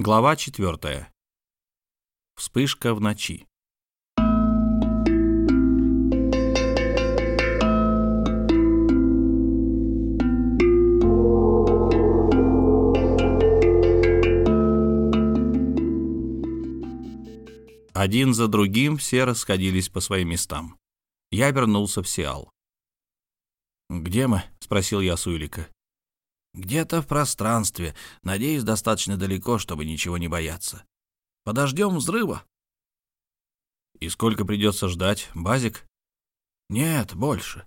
Глава 4. Вспышка в ночи. Один за другим все расходились по своим местам. Я вернулся в Сиал. «Где мы?» — спросил я Суэлика. «Где-то в пространстве. Надеюсь, достаточно далеко, чтобы ничего не бояться. Подождем взрыва». «И сколько придется ждать? Базик?» «Нет, больше.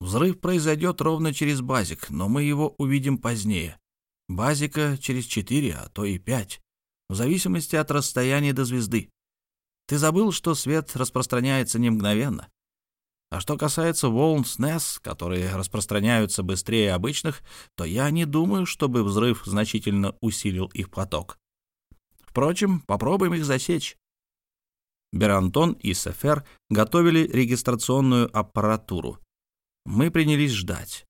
Взрыв произойдет ровно через базик, но мы его увидим позднее. Базика через четыре, а то и пять, в зависимости от расстояния до звезды. Ты забыл, что свет распространяется не мгновенно. А что касается волн СНЕС, которые распространяются быстрее обычных, то я не думаю, чтобы взрыв значительно усилил их поток. Впрочем, попробуем их засечь. Берантон и Сефер готовили регистрационную аппаратуру. Мы принялись ждать.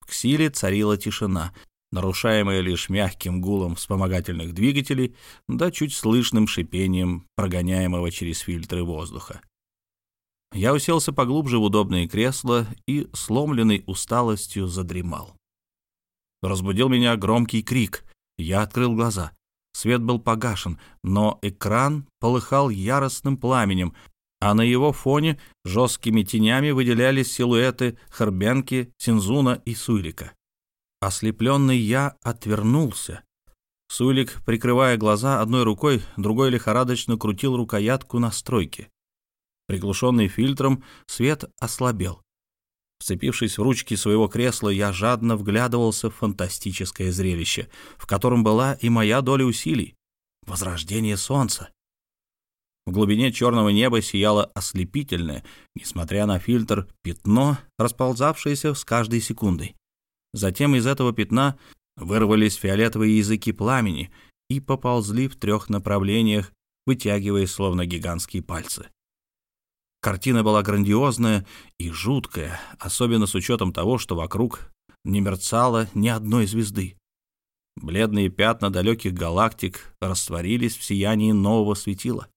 В Ксиле царила тишина, нарушаемое лишь мягким гулом вспомогательных двигателей да чуть слышным шипением прогоняемого через фильтры воздуха. Я уселся поглубже в удобное кресло и, сломленный усталостью, задремал. Разбудил меня громкий крик. Я открыл глаза. Свет был погашен, но экран полыхал яростным пламенем, а на его фоне жесткими тенями выделялись силуэты Харбенки, Синзуна и Суйлика. Ослепленный я отвернулся. Сулик, прикрывая глаза одной рукой, другой лихорадочно крутил рукоятку настройки. Приглушенный фильтром, свет ослабел. Вцепившись в ручки своего кресла, я жадно вглядывался в фантастическое зрелище, в котором была и моя доля усилий — возрождение солнца. В глубине черного неба сияло ослепительное, несмотря на фильтр, пятно, расползавшееся с каждой секундой. Затем из этого пятна вырвались фиолетовые языки пламени и поползли в трех направлениях, вытягиваясь словно гигантские пальцы. Картина была грандиозная и жуткая, особенно с учетом того, что вокруг не мерцало ни одной звезды. Бледные пятна далеких галактик растворились в сиянии нового светила.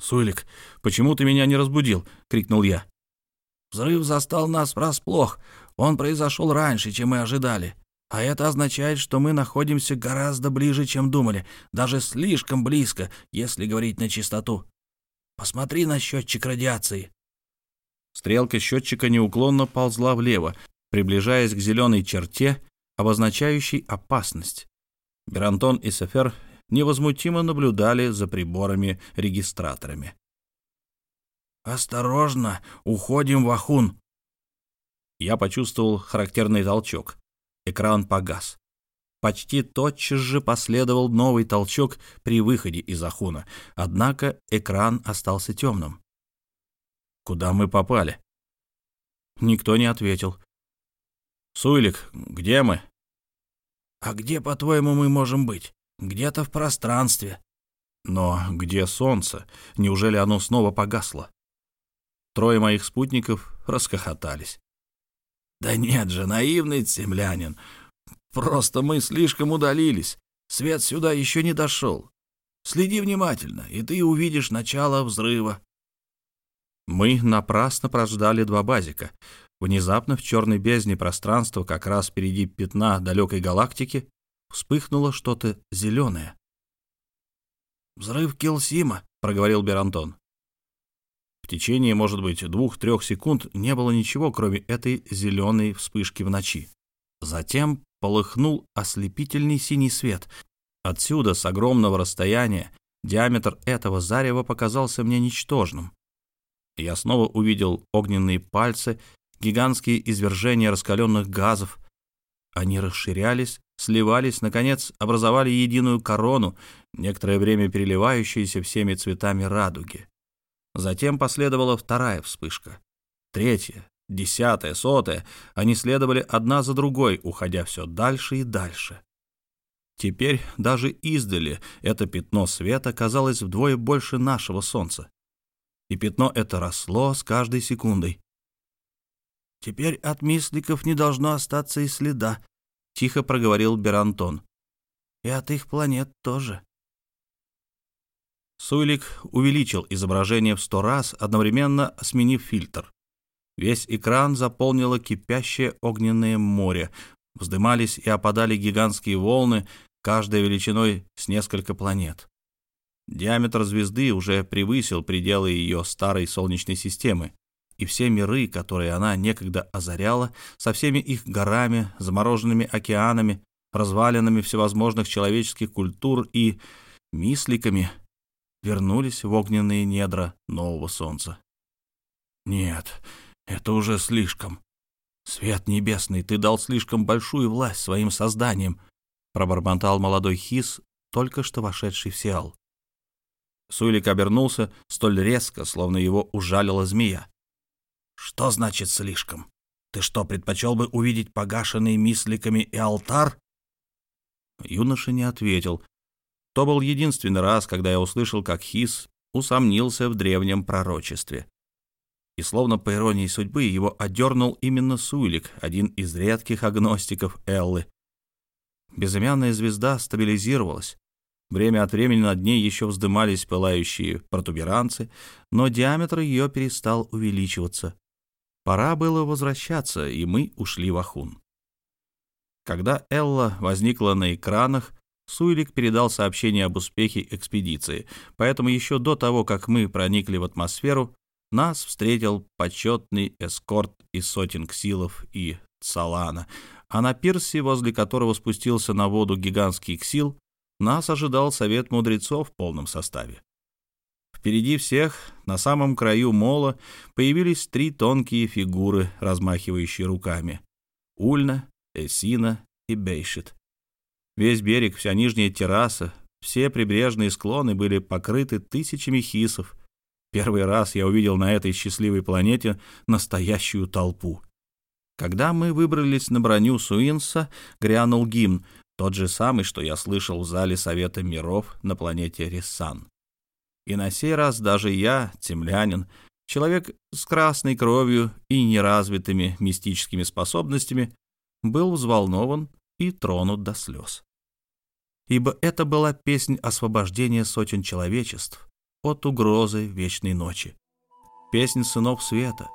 «Суэлик, почему ты меня не разбудил?» — крикнул я. «Взрыв застал нас врасплох. Он произошел раньше, чем мы ожидали. А это означает, что мы находимся гораздо ближе, чем думали, даже слишком близко, если говорить на чистоту. Посмотри на счетчик радиации. Стрелка счетчика неуклонно ползла влево, приближаясь к зеленой черте, обозначающей опасность. Берантон и Сефер невозмутимо наблюдали за приборами-регистраторами. «Осторожно, уходим в Ахун!» Я почувствовал характерный толчок. Экран погас. Почти тотчас же последовал новый толчок при выходе из Ахуна, однако экран остался темным. Куда мы попали? Никто не ответил. «Суйлик, где мы?» «А где, по-твоему, мы можем быть? Где-то в пространстве». «Но где солнце? Неужели оно снова погасло?» Трое моих спутников расхохотались. Да нет же, наивный землянин. Просто мы слишком удалились. Свет сюда еще не дошел. Следи внимательно, и ты увидишь начало взрыва. Мы напрасно прождали два базика. Внезапно в черной бездне пространства, как раз впереди пятна далекой галактики, вспыхнуло что-то зеленое. «Взрыв Килсима», — проговорил Берантон. В течение, может быть, двух-трех секунд не было ничего, кроме этой зеленой вспышки в ночи. Затем полыхнул ослепительный синий свет. Отсюда, с огромного расстояния, диаметр этого зарева показался мне ничтожным. Я снова увидел огненные пальцы, гигантские извержения раскаленных газов. Они расширялись, сливались, наконец, образовали единую корону, некоторое время переливающуюся всеми цветами радуги. Затем последовала вторая вспышка. Третья, десятая, сотая. Они следовали одна за другой, уходя все дальше и дальше. Теперь даже издали это пятно света казалось вдвое больше нашего Солнца. И пятно это росло с каждой секундой. «Теперь от мисликов не должно остаться и следа», — тихо проговорил Берантон. и от их планет тоже. Суйлик увеличил изображение в сто раз, одновременно сменив фильтр. Весь экран заполнило кипящее огненное море. Вздымались и опадали гигантские волны, каждая величиной с несколько планет. Диаметр звезды уже превысил пределы ее старой Солнечной системы, и все миры, которые она некогда озаряла, со всеми их горами, замороженными океанами, развалинами всевозможных человеческих культур и мисликами, вернулись в огненные недра нового солнца. Нет, это уже слишком. Свет небесный, ты дал слишком большую власть своим созданиям, пробормотал молодой Хис, только что вошедший в Сиал. Суйлик обернулся столь резко, словно его ужалила змея. «Что значит слишком? Ты что, предпочел бы увидеть погашенный мисликами и алтар?» Юноша не ответил. То был единственный раз, когда я услышал, как Хис усомнился в древнем пророчестве. И словно по иронии судьбы его одернул именно Суйлик, один из редких агностиков Эллы. Безымянная звезда стабилизировалась. Время от времени над ней еще вздымались пылающие протуберанцы, но диаметр ее перестал увеличиваться. Пора было возвращаться, и мы ушли в Ахун. Когда Элла возникла на экранах, Суйлик передал сообщение об успехе экспедиции, поэтому еще до того, как мы проникли в атмосферу, нас встретил почетный эскорт из сотен ксилов и Цалана, а на пирсе, возле которого спустился на воду гигантский ксил, нас ожидал совет мудрецов в полном составе. Впереди всех, на самом краю мола, появились три тонкие фигуры, размахивающие руками. Ульна, Эсина и Бейшит. Весь берег, вся нижняя терраса, все прибрежные склоны были покрыты тысячами хисов, Первый раз я увидел на этой счастливой планете настоящую толпу. Когда мы выбрались на броню Суинса, грянул гимн, тот же самый, что я слышал в зале Совета миров на планете Риссан. И на сей раз даже я, землянин, человек с красной кровью и неразвитыми мистическими способностями, был взволнован и тронут до слез. Ибо это была песнь освобождения сотен человечеств, от угрозы вечной ночи. Песнь сынов света,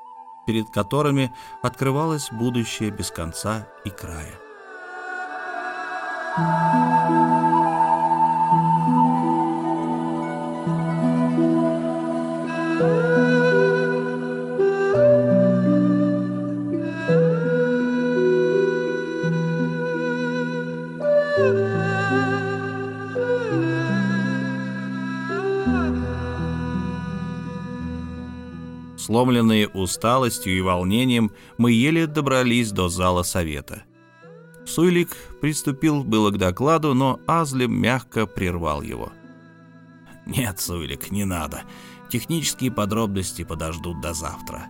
перед которыми открывалось будущее без конца и края. Сломленные усталостью и волнением, мы еле добрались до зала совета. Суйлик приступил было к докладу, но Азлим мягко прервал его. «Нет, Суйлик, не надо. Технические подробности подождут до завтра.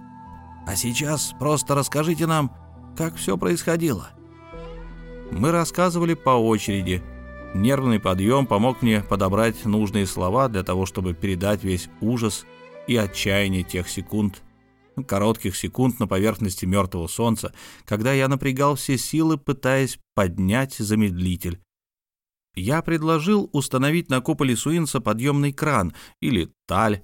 А сейчас просто расскажите нам, как все происходило». Мы рассказывали по очереди. Нервный подъем помог мне подобрать нужные слова для того, чтобы передать весь ужас и отчаяние тех секунд, коротких секунд на поверхности мертвого солнца, когда я напрягал все силы, пытаясь поднять замедлитель. Я предложил установить на куполе Суинса подъемный кран или таль,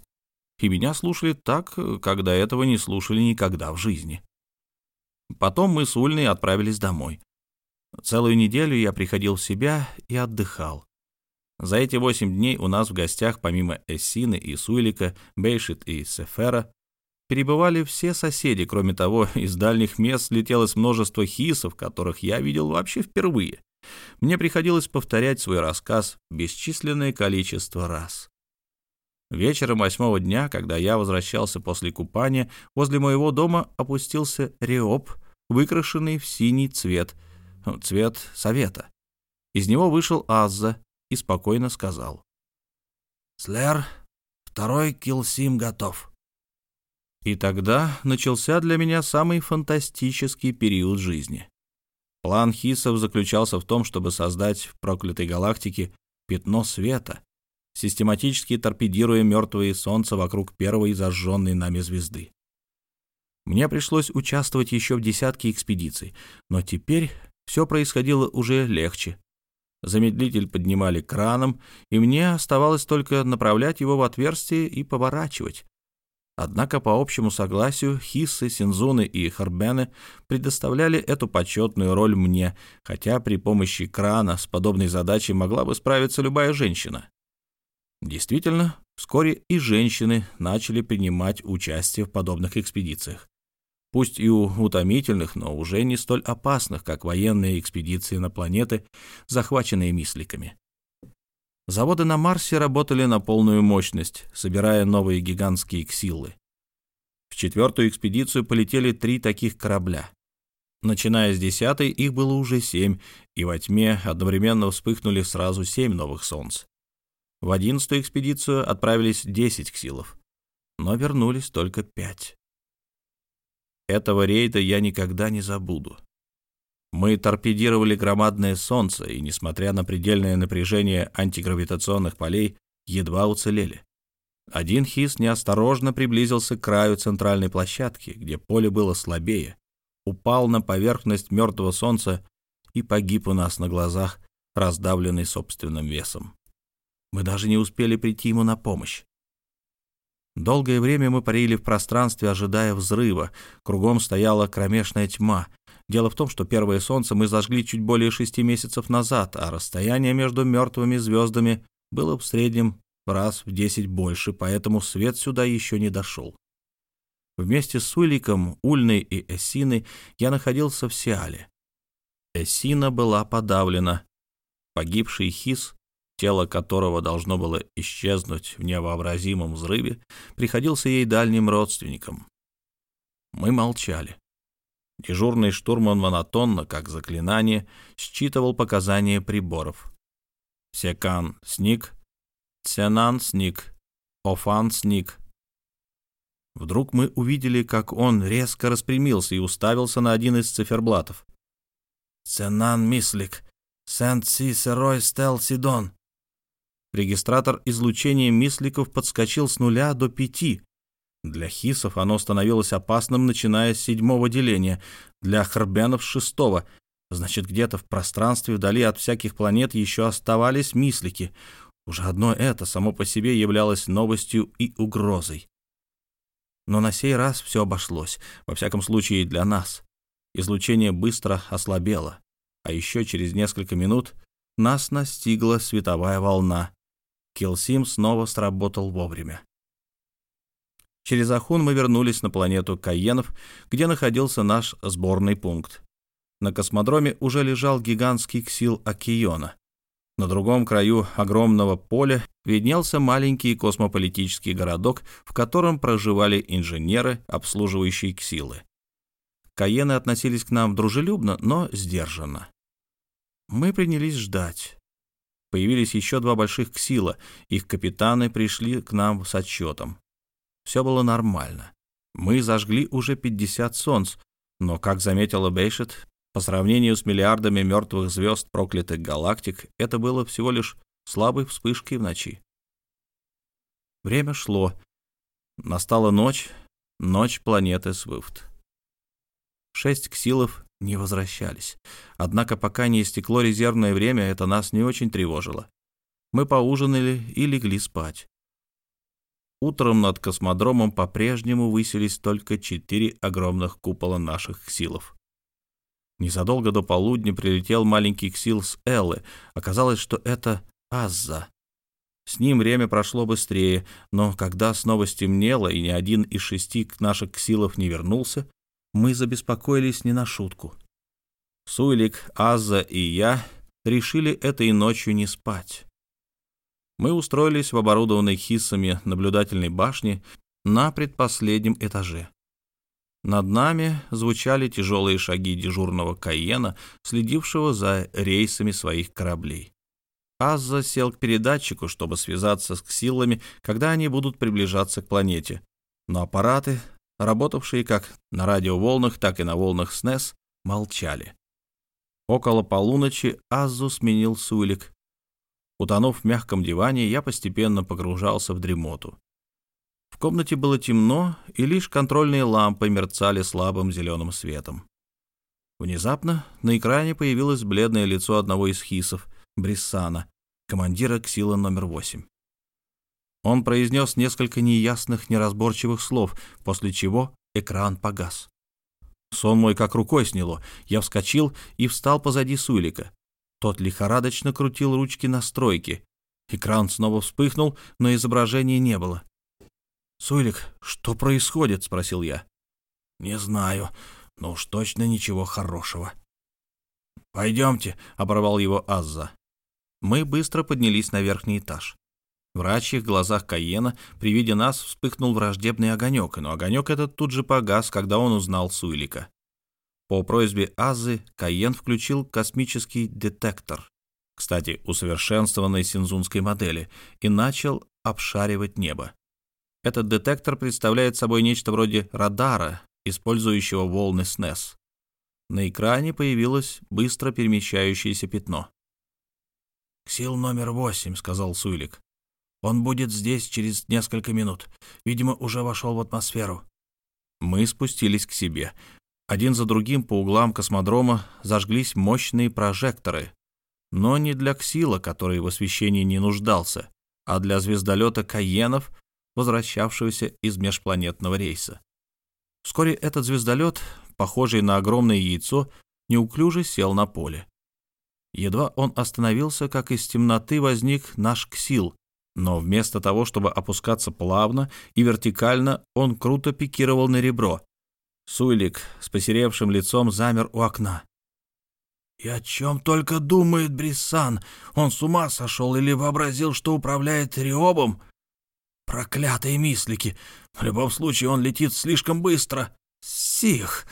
и меня слушали так, до этого не слушали никогда в жизни. Потом мы с Ульной отправились домой. Целую неделю я приходил в себя и отдыхал. За эти восемь дней у нас в гостях, помимо Эссины и Суйлика, Бейшит и Сефера, перебывали все соседи. Кроме того, из дальних мест слетелось множество хисов, которых я видел вообще впервые. Мне приходилось повторять свой рассказ бесчисленное количество раз. Вечером восьмого дня, когда я возвращался после купания, возле моего дома опустился реоп, выкрашенный в синий цвет, цвет совета. Из него вышел Азза и спокойно сказал. «Слэр, второй килсим готов». И тогда начался для меня самый фантастический период жизни. План Хисов заключался в том, чтобы создать в проклятой галактике пятно света, систематически торпедируя мертвые солнца вокруг первой зажженной нами звезды. Мне пришлось участвовать еще в десятке экспедиций, но теперь все происходило уже легче. Замедлитель поднимали краном, и мне оставалось только направлять его в отверстие и поворачивать. Однако, по общему согласию, Хиссы, Синзуны и Харбены предоставляли эту почетную роль мне, хотя при помощи крана с подобной задачей могла бы справиться любая женщина. Действительно, вскоре и женщины начали принимать участие в подобных экспедициях. Пусть и утомительных, но уже не столь опасных, как военные экспедиции на планеты, захваченные мисликами. Заводы на Марсе работали на полную мощность, собирая новые гигантские ксилы. В четвертую экспедицию полетели три таких корабля. Начиная с десятой, их было уже семь, и во тьме одновременно вспыхнули сразу семь новых солнц. В одиннадцатую экспедицию отправились десять ксилов, но вернулись только пять. Этого рейда я никогда не забуду. Мы торпедировали громадное солнце, и, несмотря на предельное напряжение антигравитационных полей, едва уцелели. Один хис неосторожно приблизился к краю центральной площадки, где поле было слабее, упал на поверхность мертвого солнца и погиб у нас на глазах, раздавленный собственным весом. Мы даже не успели прийти ему на помощь. Долгое время мы парили в пространстве, ожидая взрыва. Кругом стояла кромешная тьма, Дело в том, что первое солнце мы зажгли чуть более шести месяцев назад, а расстояние между мертвыми звездами было в среднем раз в десять больше, поэтому свет сюда еще не дошел. Вместе с Уиликом, Ульной и Эссиной я находился в Сиале. Эссина была подавлена. Погибший Хис, тело которого должно было исчезнуть в невообразимом взрыве, приходился ей дальним родственником. Мы молчали. Дежурный штурман монотонно, как заклинание, считывал показания приборов. Секан — сник, Ценан — сник, Офан — сник. Вдруг мы увидели, как он резко распрямился и уставился на один из циферблатов. «Ценан Мислик, Сент-Си-Серой Стел Сидон». Регистратор излучения мисликов подскочил с нуля до пяти, для хисов оно становилось опасным, начиная с седьмого деления, для с шестого. Значит, где-то в пространстве вдали от всяких планет еще оставались мислики. Уже одно это само по себе являлось новостью и угрозой. Но на сей раз все обошлось, во всяком случае для нас. Излучение быстро ослабело, а еще через несколько минут нас настигла световая волна. Килсим снова сработал вовремя. Через Ахун мы вернулись на планету Каенов, где находился наш сборный пункт. На космодроме уже лежал гигантский ксил Акиона. На другом краю огромного поля виднелся маленький космополитический городок, в котором проживали инженеры, обслуживающие ксилы. Каены относились к нам дружелюбно, но сдержанно. Мы принялись ждать. Появились еще два больших ксила, их капитаны пришли к нам с отчетом. Все было нормально. Мы зажгли уже 50 солнц, но, как заметила Бейшет, по сравнению с миллиардами мертвых звезд проклятых галактик, это было всего лишь слабой вспышкой в ночи. Время шло. Настала ночь, ночь планеты Свифт. Шесть ксилов не возвращались. Однако пока не истекло резервное время, это нас не очень тревожило. Мы поужинали и легли спать. Утром над космодромом по-прежнему высились только четыре огромных купола наших ксилов. Незадолго до полудня прилетел маленький ксил с Эллы. Оказалось, что это Азза. С ним время прошло быстрее, но когда снова стемнело и ни один из шести наших ксилов не вернулся, мы забеспокоились не на шутку. Суэлик, Азза и я решили этой ночью не спать мы устроились в оборудованной хиссами наблюдательной башне на предпоследнем этаже. Над нами звучали тяжелые шаги дежурного Каена, следившего за рейсами своих кораблей. Азза сел к передатчику, чтобы связаться с ксилами, когда они будут приближаться к планете. Но аппараты, работавшие как на радиоволнах, так и на волнах СНЕС, молчали. Около полуночи Аззу сменил Сулик, Утонув в мягком диване, я постепенно погружался в дремоту. В комнате было темно, и лишь контрольные лампы мерцали слабым зеленым светом. Внезапно на экране появилось бледное лицо одного из хисов, Бриссана, командира Ксила номер 8. Он произнес несколько неясных, неразборчивых слов, после чего экран погас. Сон мой как рукой сняло. Я вскочил и встал позади Суйлика. Тот лихорадочно крутил ручки настройки. Экран снова вспыхнул, но изображения не было. «Суйлик, что происходит?» — спросил я. «Не знаю, но уж точно ничего хорошего». «Пойдемте», — оборвал его Азза. Мы быстро поднялись на верхний этаж. В рачьих глазах Каена при виде нас вспыхнул враждебный огонек, но огонек этот тут же погас, когда он узнал Суйлика. По просьбе Азы Каен включил космический детектор, кстати, усовершенствованной синзунской модели, и начал обшаривать небо. Этот детектор представляет собой нечто вроде радара, использующего волны СНЕС. На экране появилось быстро перемещающееся пятно. «Ксил номер восемь», — сказал Суйлик. Он будет здесь через несколько минут. Видимо, уже вошел в атмосферу». Мы спустились к себе. Один за другим по углам космодрома зажглись мощные прожекторы. Но не для Ксила, который в освещении не нуждался, а для звездолета Каенов, возвращавшегося из межпланетного рейса. Вскоре этот звездолет, похожий на огромное яйцо, неуклюже сел на поле. Едва он остановился, как из темноты возник наш Ксил, но вместо того, чтобы опускаться плавно и вертикально, он круто пикировал на ребро. Суйлик с посеревшим лицом замер у окна. «И о чем только думает Брисан? Он с ума сошел или вообразил, что управляет Риобом? Проклятые мислики! В любом случае он летит слишком быстро. Сих!»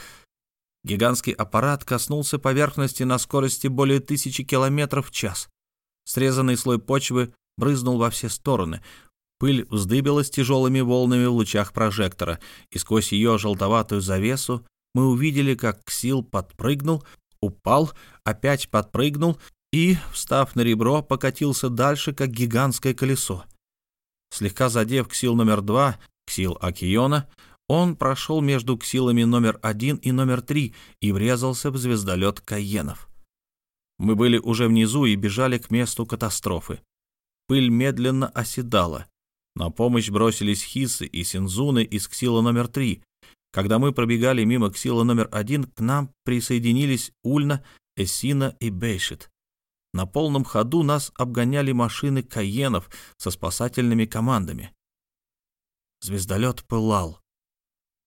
Гигантский аппарат коснулся поверхности на скорости более тысячи километров в час. Срезанный слой почвы брызнул во все стороны. Пыль вздыбилась тяжелыми волнами в лучах прожектора, и сквозь ее желтоватую завесу мы увидели, как Ксил подпрыгнул, упал, опять подпрыгнул и, встав на ребро, покатился дальше, как гигантское колесо. Слегка задев Ксил номер два, Ксил Акиона, он прошел между Ксилами номер один и номер три и врезался в звездолет Каенов. Мы были уже внизу и бежали к месту катастрофы. Пыль медленно оседала. На помощь бросились Хисы и Синзуны из Ксила номер три. Когда мы пробегали мимо Ксила номер один, к нам присоединились Ульна, Эсина и Бейшит. На полном ходу нас обгоняли машины Каенов со спасательными командами. Звездолет пылал.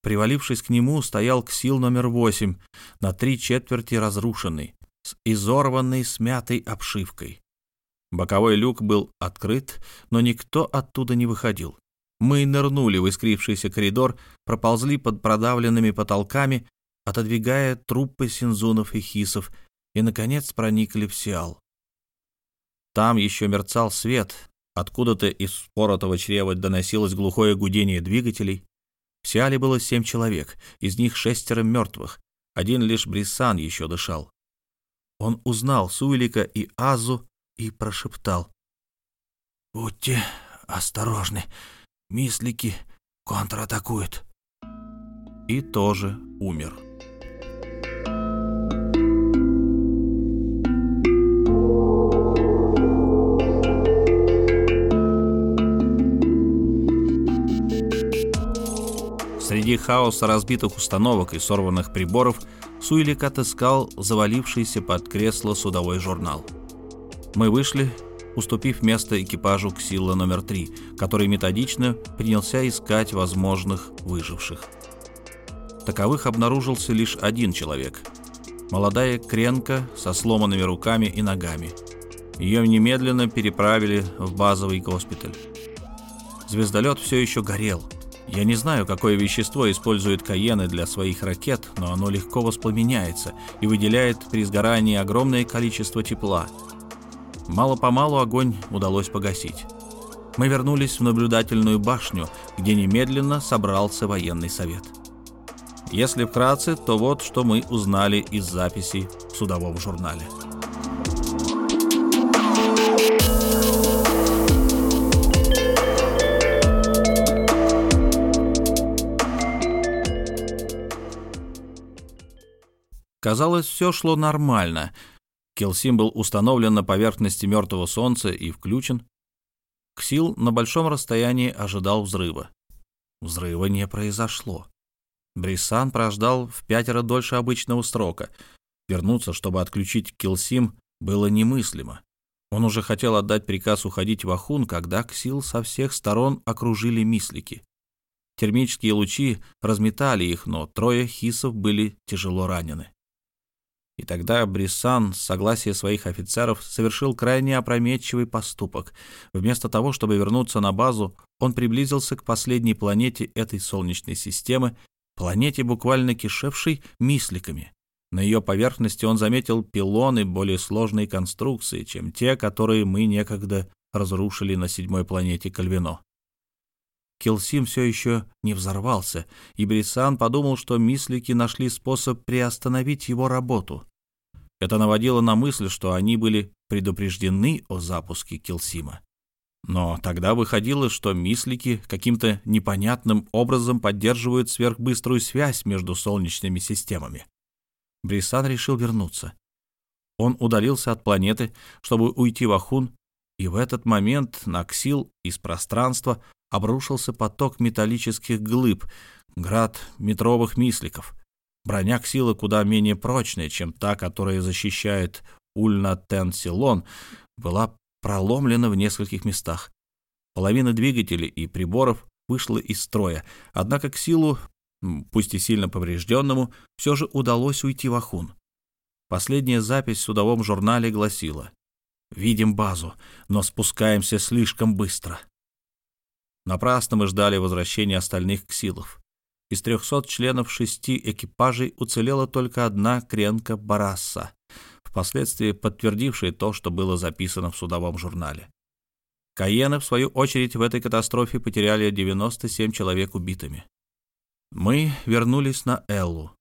Привалившись к нему, стоял Ксил номер восемь, на три четверти разрушенный, с изорванной смятой обшивкой. Боковой люк был открыт, но никто оттуда не выходил. Мы нырнули в искрившийся коридор, проползли под продавленными потолками, отодвигая трупы синзунов и хисов, и, наконец, проникли в Сиал. Там еще мерцал свет, откуда-то из споротого чрева доносилось глухое гудение двигателей. В Сиале было семь человек, из них шестеро мертвых, один лишь Брисан еще дышал. Он узнал Суэлика и Азу, и прошептал. «Будьте осторожны, мислики контратакуют». И тоже умер. Среди хаоса разбитых установок и сорванных приборов Суэлик отыскал завалившийся под кресло судовой журнал — мы вышли, уступив место экипажу Ксилла номер три, который методично принялся искать возможных выживших. Таковых обнаружился лишь один человек. Молодая кренка со сломанными руками и ногами. Ее немедленно переправили в базовый госпиталь. Звездолет все еще горел. Я не знаю, какое вещество используют Каены для своих ракет, но оно легко воспламеняется и выделяет при сгорании огромное количество тепла – Мало-помалу огонь удалось погасить. Мы вернулись в наблюдательную башню, где немедленно собрался военный совет. Если вкратце, то вот что мы узнали из записей в судовом журнале. Казалось, все шло нормально — Келсим был установлен на поверхности мертвого Солнца и включен. Ксил на большом расстоянии ожидал взрыва. Взрыва не произошло. Брисан прождал в пятеро дольше обычного срока. Вернуться, чтобы отключить Келсим, было немыслимо. Он уже хотел отдать приказ уходить в Ахун, когда Ксил со всех сторон окружили мислики. Термические лучи разметали их, но трое хисов были тяжело ранены. И тогда Брисан, с согласия своих офицеров, совершил крайне опрометчивый поступок. Вместо того, чтобы вернуться на базу, он приблизился к последней планете этой Солнечной системы, планете, буквально кишевшей мисликами. На ее поверхности он заметил пилоны более сложной конструкции, чем те, которые мы некогда разрушили на седьмой планете Кальвино. Келсим все еще не взорвался, и Брисан подумал, что мислики нашли способ приостановить его работу. Это наводило на мысль, что они были предупреждены о запуске Келсима. Но тогда выходило, что мислики каким-то непонятным образом поддерживают сверхбыструю связь между солнечными системами. Брисан решил вернуться. Он удалился от планеты, чтобы уйти в Ахун, и в этот момент на Ксил из пространства обрушился поток металлических глыб, град метровых мисликов. Броня Ксила куда менее прочная, чем та, которая защищает Ульна-Тен-Силон, была проломлена в нескольких местах. Половина двигателей и приборов вышла из строя, однако Ксилу, пусть и сильно поврежденному, все же удалось уйти в Ахун. Последняя запись в судовом журнале гласила «Видим базу, но спускаемся слишком быстро». Напрасно мы ждали возвращения остальных ксилов. Из 300 членов шести экипажей уцелела только одна кренка Барасса, впоследствии подтвердившая то, что было записано в судовом журнале. Каены, в свою очередь, в этой катастрофе потеряли 97 человек убитыми. Мы вернулись на Эллу.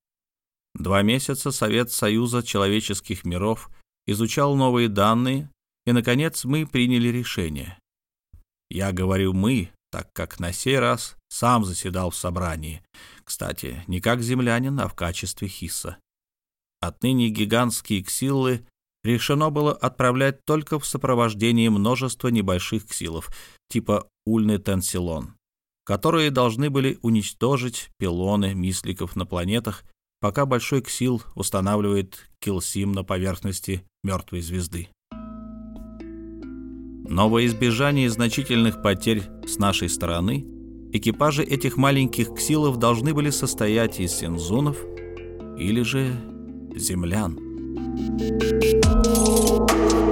Два месяца Совет Союза человеческих миров изучал новые данные, и, наконец, мы приняли решение. Я говорю «мы», так как на сей раз сам заседал в собрании. Кстати, не как землянин, а в качестве хисса. Отныне гигантские ксиллы решено было отправлять только в сопровождении множества небольших ксилов, типа Ульны Тенсилон, которые должны были уничтожить пилоны мисликов на планетах, пока Большой Ксил устанавливает Килсим на поверхности мертвой звезды. Но во избежание значительных потерь с нашей стороны, экипажи этих маленьких ксилов должны были состоять из синзунов или же землян. Thank you.